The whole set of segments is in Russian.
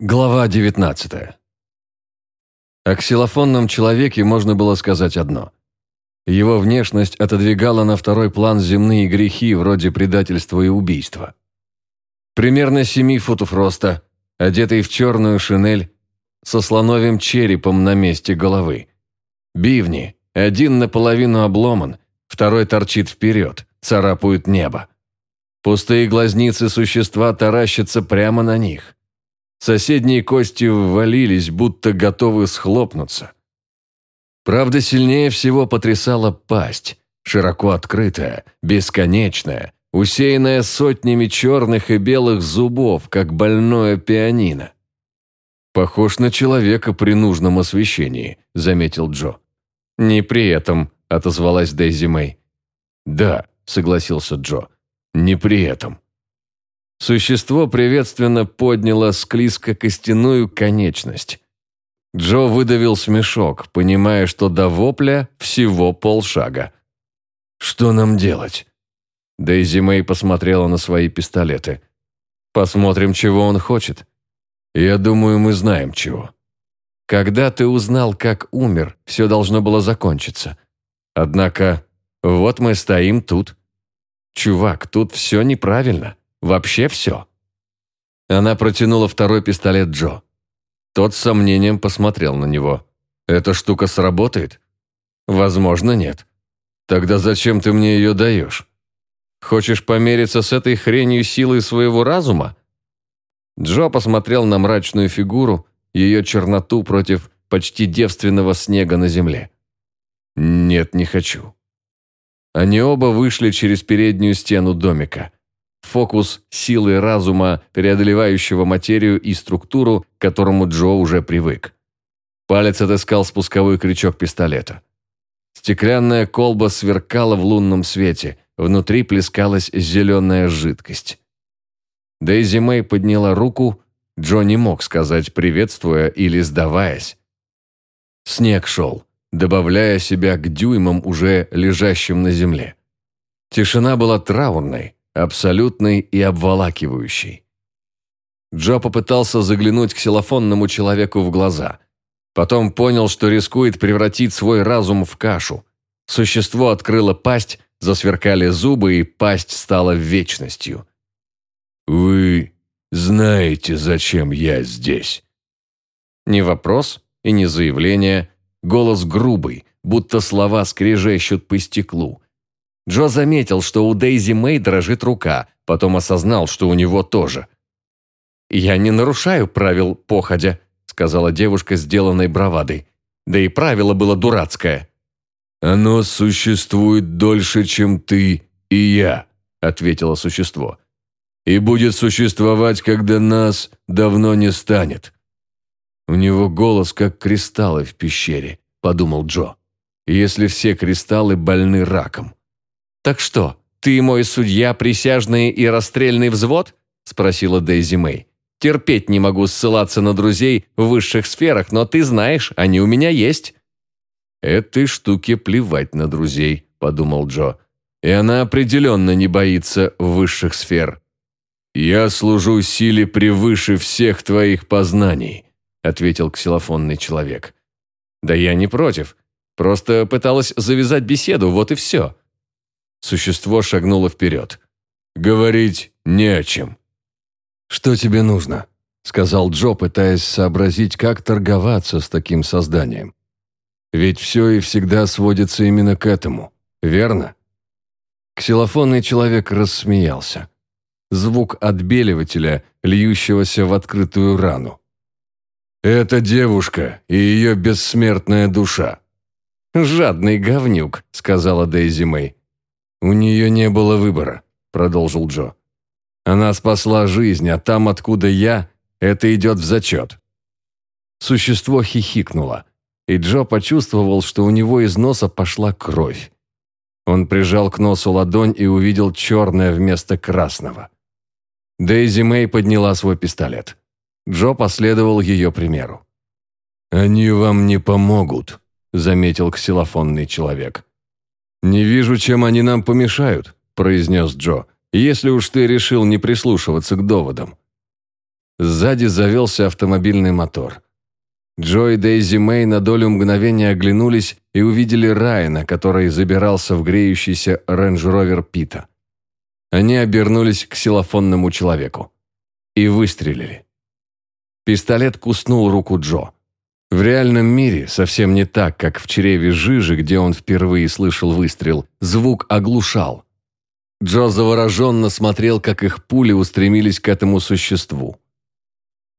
Глава 19. О ксилофонном человеке можно было сказать одно. Его внешность отодвигала на второй план земные грехи вроде предательства и убийства. Примерно семи футов роста, одетый в черную шинель, со слоновым черепом на месте головы. Бивни, один наполовину обломан, второй торчит вперед, царапают небо. Пустые глазницы существа таращатся прямо на них. Соседние кости ввалились, будто готовы схлопнуться. Правда, сильнее всего потрясала пасть, широко открытая, бесконечная, усеянная сотнями черных и белых зубов, как больное пианино. «Похож на человека при нужном освещении», – заметил Джо. «Не при этом», – отозвалась Дейзи Мэй. «Да», – согласился Джо, – «не при этом». Существо приветственно подняло склизко-костяную конечность. Джо выдавил смешок, понимая, что до вопля всего полшага. «Что нам делать?» Дейзи Мэй посмотрела на свои пистолеты. «Посмотрим, чего он хочет. Я думаю, мы знаем, чего. Когда ты узнал, как умер, все должно было закончиться. Однако, вот мы стоим тут. Чувак, тут все неправильно. Вообще все». Она протянула второй пистолет Джо. Тот с сомнением посмотрел на него. «Эта штука сработает?» «Возможно, нет. Тогда зачем ты мне ее даешь? Хочешь помериться с этой хренью силой своего разума?» Джо посмотрел на мрачную фигуру, ее черноту против почти девственного снега на земле. «Нет, не хочу». Они оба вышли через переднюю стену домика – Фокус силы разума, преодолевающего материю и структуру, к которому Джо уже привык. Палец отыскал спусковой крючок пистолета. Стеклянная колба сверкала в лунном свете, внутри плескалась зеленая жидкость. Дейзи Мэй подняла руку, Джо не мог сказать приветствуя или сдаваясь. Снег шел, добавляя себя к дюймам, уже лежащим на земле. Тишина была траурной, абсолютный и обволакивающий. Джо попытался заглянуть к силофонному человеку в глаза. Потом понял, что рискует превратить свой разум в кашу. Существо открыло пасть, засверкали зубы, и пасть стала вечностью. «Вы знаете, зачем я здесь?» Не вопрос и не заявление, голос грубый, будто слова скрежещут по стеклу – Джо заметил, что у Дейзи Мэй дрожит рука, потом осознал, что у него тоже. «Я не нарушаю правил походя», – сказала девушка, сделанной бравадой. Да и правило было дурацкое. «Оно существует дольше, чем ты и я», – ответило существо. «И будет существовать, когда нас давно не станет». «У него голос, как кристаллы в пещере», – подумал Джо. «Если все кристаллы больны раком». «Так что, ты мой судья, присяжный и расстрельный взвод?» – спросила Дейзи Мэй. «Терпеть не могу ссылаться на друзей в высших сферах, но ты знаешь, они у меня есть». «Этой штуке плевать на друзей», – подумал Джо. «И она определенно не боится высших сфер». «Я служу силе превыше всех твоих познаний», – ответил ксилофонный человек. «Да я не против. Просто пыталась завязать беседу, вот и все». Существо шагнуло вперед. «Говорить не о чем». «Что тебе нужно?» – сказал Джо, пытаясь сообразить, как торговаться с таким созданием. «Ведь все и всегда сводится именно к этому, верно?» Ксилофонный человек рассмеялся. Звук отбеливателя, льющегося в открытую рану. «Это девушка и ее бессмертная душа». «Жадный говнюк», – сказала Дейзи Мэй. «У нее не было выбора», – продолжил Джо. «Она спасла жизнь, а там, откуда я, это идет в зачет». Существо хихикнуло, и Джо почувствовал, что у него из носа пошла кровь. Он прижал к носу ладонь и увидел черное вместо красного. Дейзи Мэй подняла свой пистолет. Джо последовал ее примеру. «Они вам не помогут», – заметил ксилофонный человек. «Не вижу, чем они нам помешают», – произнес Джо, «если уж ты решил не прислушиваться к доводам». Сзади завелся автомобильный мотор. Джо и Дейзи Мэй на долю мгновения оглянулись и увидели Райана, который забирался в греющийся рейндж-ровер Пита. Они обернулись к ксилофонному человеку и выстрелили. Пистолет куснул руку Джо. В реальном мире совсем не так, как в чреве жижи, где он впервые слышал выстрел, звук оглушал. Джо завороженно смотрел, как их пули устремились к этому существу.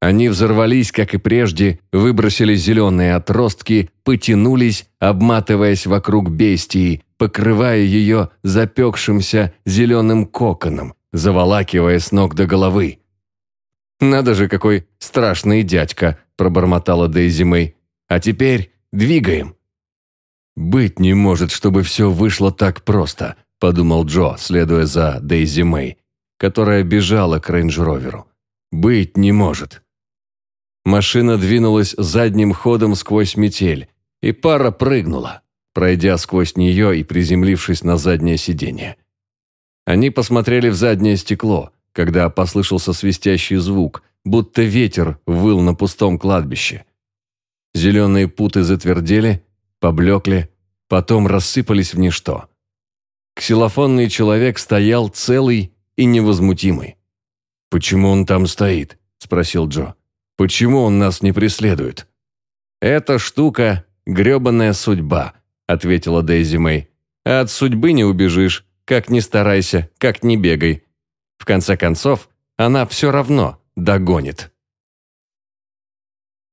Они взорвались, как и прежде, выбросили зеленые отростки, потянулись, обматываясь вокруг бестии, покрывая ее запекшимся зеленым коконом, заволакивая с ног до головы. «Надо же, какой страшный дядька!» – пробормотала Дейзи Мэй. «А теперь двигаем!» «Быть не может, чтобы все вышло так просто», – подумал Джо, следуя за Дейзи Мэй, которая бежала к рейндж-роверу. «Быть не может». Машина двинулась задним ходом сквозь метель, и пара прыгнула, пройдя сквозь нее и приземлившись на заднее сиденье. Они посмотрели в заднее стекло, когда послышался свистящий звук, будто ветер выл на пустом кладбище. Зеленые путы затвердели, поблекли, потом рассыпались в ничто. Ксилофонный человек стоял целый и невозмутимый. «Почему он там стоит?» – спросил Джо. Почему он нас не преследует?» «Эта штука – гребаная судьба», – ответила Дейзи Мэй. «А от судьбы не убежишь, как ни старайся, как ни бегай. В конце концов, она все равно догонит».